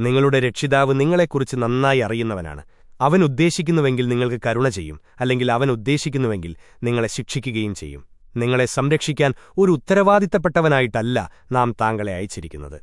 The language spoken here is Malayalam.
നിങ്ങളുടെ രക്ഷിതാവ് നിങ്ങളെക്കുറിച്ച് നന്നായി അറിയുന്നവനാണ്. അവൻ ഉദ്ദേശിക്കുന്നുവെങ്കിൽ നിങ്ങൾക്ക് കരുണ ചെയ്യും അല്ലെങ്കിൽ അവൻ ഉദ്ദേശിക്കുന്നുവെങ്കിൽ നിങ്ങളെ ശിക്ഷിക്കുകയും ചെയ്യും. നിങ്ങളെ സംരക്ഷിക്കാൻ ഒരു ഉത്തരവാദിത്തപ്പെട്ടവനായിട്ടല്ല നാം താങ്കളെ അയച്ചിരിക്കുന്നത്.